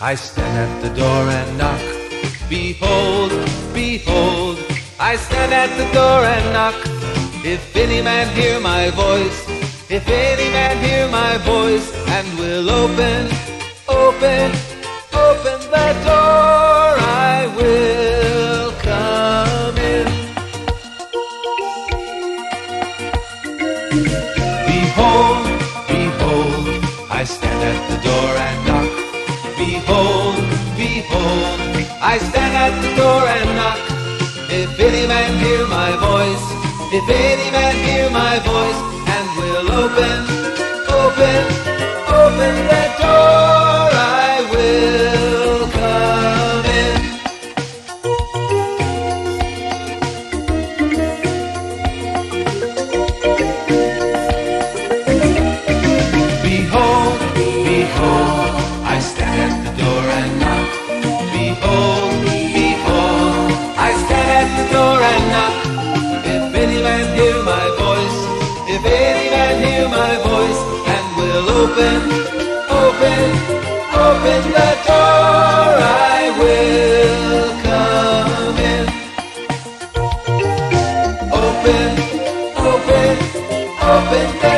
I stand at the door and knock. Behold, behold, I stand at the door and knock. If any man hear my voice, if any man hear my voice, and will open, open, open the door, I will come in. Behold, behold, I stand at the door and Behold, behold, I stand at the door and knock. If any man hear my voice, if any man hear my voice, and will open, open, open the door, I will come in. Behold, behold. if any man hear my voice and will open, open, open the door, I will come in. Open, open, open